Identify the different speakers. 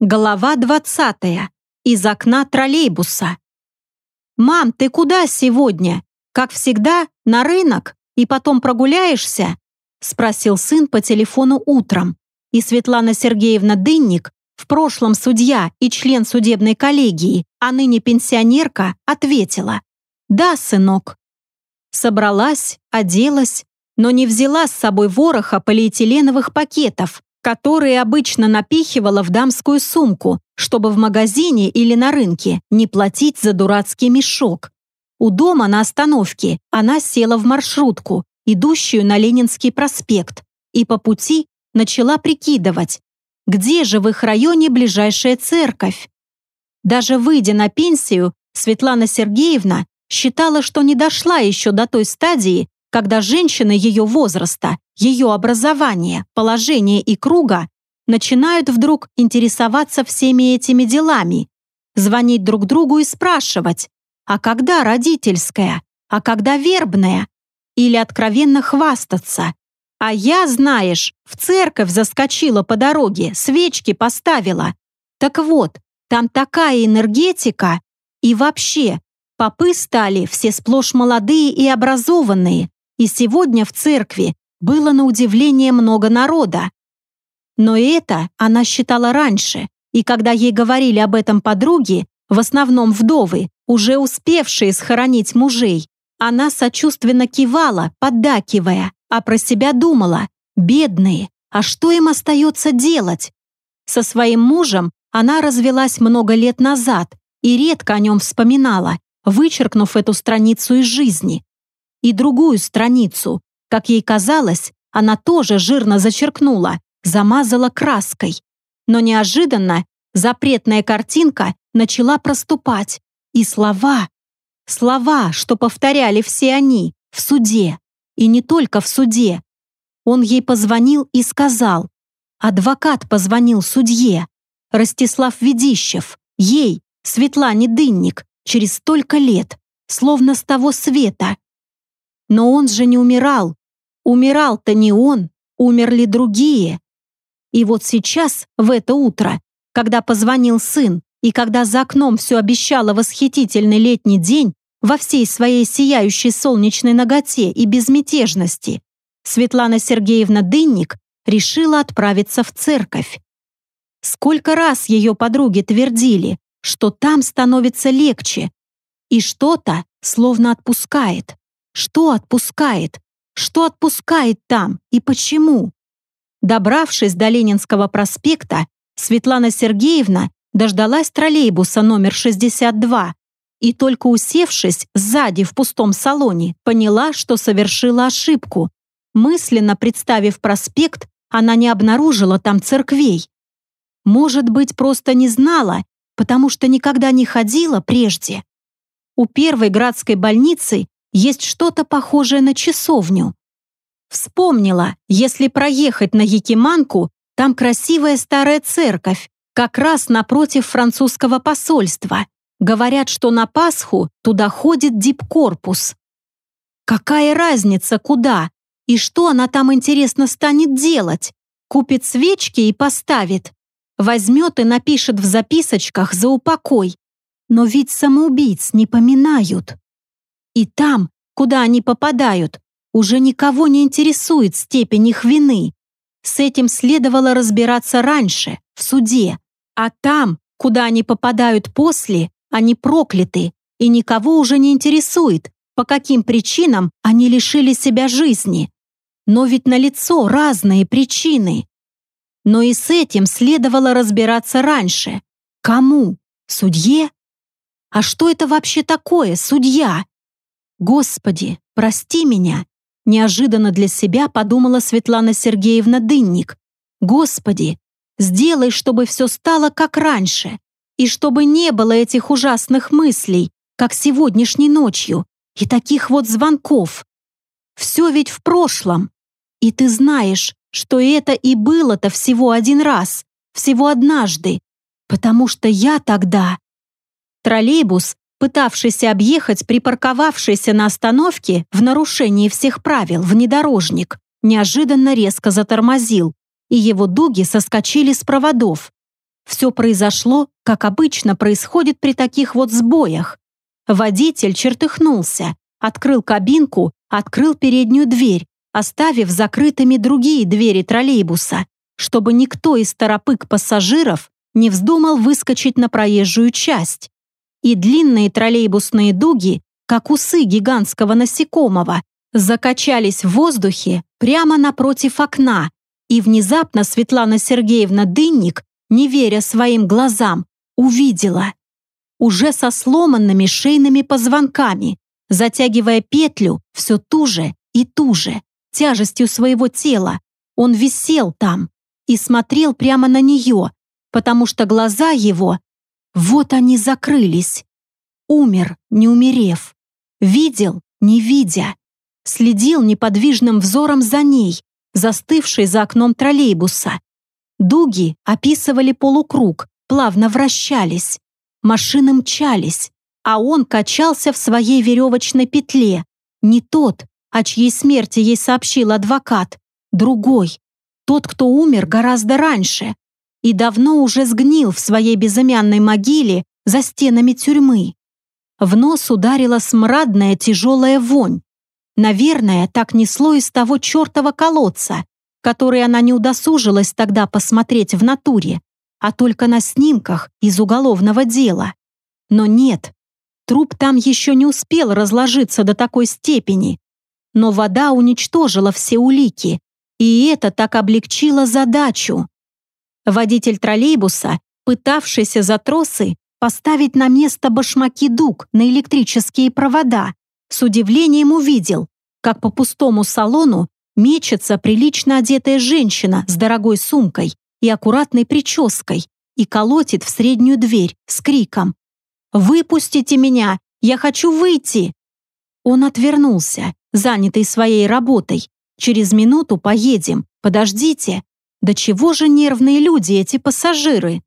Speaker 1: Глава 20. Из окна троллейбуса. «Мам, ты куда сегодня? Как всегда, на рынок? И потом прогуляешься?» спросил сын по телефону утром. И Светлана Сергеевна Дынник, в прошлом судья и член судебной коллегии, а ныне пенсионерка, ответила. «Да, сынок». Собралась, оделась, но не взяла с собой вороха полиэтиленовых пакетов, которые обычно напихивала в дамскую сумку, чтобы в магазине или на рынке не платить за дурацкий мешок. У дома на остановке она села в маршрутку, идущую на Ленинский проспект, и по пути начала прикидывать, где же в их районе ближайшая церковь. Даже выйдя на пенсию, Светлана Сергеевна считала, что не дошла еще до той стадии, когда женщины ее возраста, ее образования, положения и круга начинают вдруг интересоваться всеми этими делами, звонить друг другу и спрашивать, а когда родительская, а когда вербная, или откровенно хвастаться. А я, знаешь, в церковь заскочила по дороге, свечки поставила. Так вот, там такая энергетика, и вообще, попы стали все сплошь молодые и образованные, и сегодня в церкви было на удивление много народа. Но это она считала раньше, и когда ей говорили об этом подруги, в основном вдовы, уже успевшие схоронить мужей, она сочувственно кивала, поддакивая, а про себя думала, бедные, а что им остается делать? Со своим мужем она развелась много лет назад и редко о нем вспоминала, вычеркнув эту страницу из жизни и другую страницу. Как ей казалось, она тоже жирно зачеркнула, замазала краской. Но неожиданно запретная картинка начала проступать. И слова, слова, что повторяли все они в суде. И не только в суде. Он ей позвонил и сказал. Адвокат позвонил судье. Ростислав Ведищев. Ей, Светлане Дынник, через столько лет, словно с того света. Но он же не умирал. Умирал-то не он, умерли другие. И вот сейчас, в это утро, когда позвонил сын, и когда за окном все обещало восхитительный летний день во всей своей сияющей солнечной ноготе и безмятежности, Светлана Сергеевна Дынник решила отправиться в церковь. Сколько раз ее подруги твердили, что там становится легче, и что-то словно отпускает. Что отпускает? Что отпускает там и почему? Добравшись до Ленинского проспекта, Светлана Сергеевна дождалась троллейбуса номер 62 и только усевшись сзади в пустом салоне, поняла, что совершила ошибку. Мысленно представив проспект, она не обнаружила там церквей. Может быть, просто не знала, потому что никогда не ходила прежде. У первой градской больницы есть что-то похожее на часовню. Вспомнила, если проехать на Якиманку, там красивая старая церковь, как раз напротив французского посольства. Говорят, что на Пасху туда ходит дипкорпус. Какая разница, куда? И что она там, интересно, станет делать? Купит свечки и поставит. Возьмет и напишет в записочках за упокой. Но ведь самоубийц не поминают. И там, куда они попадают, уже никого не интересует степень их вины. С этим следовало разбираться раньше, в суде. А там, куда они попадают после, они прокляты, и никого уже не интересует, по каким причинам они лишили себя жизни. Но ведь налицо разные причины. Но и с этим следовало разбираться раньше. Кому? Судье? А что это вообще такое, судья? «Господи, прости меня!» Неожиданно для себя подумала Светлана Сергеевна Дынник. «Господи, сделай, чтобы все стало как раньше, и чтобы не было этих ужасных мыслей, как сегодняшней ночью, и таких вот звонков. Все ведь в прошлом. И ты знаешь, что это и было-то всего один раз, всего однажды, потому что я тогда...» Троллейбус пытавшийся объехать припарковавшийся на остановке в нарушении всех правил внедорожник, неожиданно резко затормозил, и его дуги соскочили с проводов. Все произошло, как обычно происходит при таких вот сбоях. Водитель чертыхнулся, открыл кабинку, открыл переднюю дверь, оставив закрытыми другие двери троллейбуса, чтобы никто из торопык пассажиров не вздумал выскочить на проезжую часть. И длинные троллейбусные дуги, как усы гигантского насекомого, закачались в воздухе прямо напротив окна, и внезапно Светлана Сергеевна Дынник, не веря своим глазам, увидела. Уже со сломанными шейными позвонками, затягивая петлю все туже и туже, тяжестью своего тела, он висел там и смотрел прямо на нее, потому что глаза его, вот они закрылись. Умер, не умерев. Видел, не видя. Следил неподвижным взором за ней, застывшей за окном троллейбуса. Дуги описывали полукруг, плавно вращались. Машины мчались, а он качался в своей веревочной петле. Не тот, о чьей смерти ей сообщил адвокат, другой. Тот, кто умер гораздо раньше и давно уже сгнил в своей безымянной могиле за стенами тюрьмы. В нос ударила смрадная тяжелая вонь. Наверное, так несло из того чертова колодца, который она не удосужилась тогда посмотреть в натуре, а только на снимках из уголовного дела. Но нет, труп там еще не успел разложиться до такой степени. Но вода уничтожила все улики, и это так облегчило задачу. Водитель троллейбуса, пытавшийся за тросы поставить на место башмаки дуг на электрические провода, с удивлением увидел, как по пустому салону мечется прилично одетая женщина с дорогой сумкой и аккуратной прической и колотит в среднюю дверь с криком «Выпустите меня! Я хочу выйти!» Он отвернулся, занятый своей работой. «Через минуту поедем. Подождите!» Да чего же нервные люди эти пассажиры?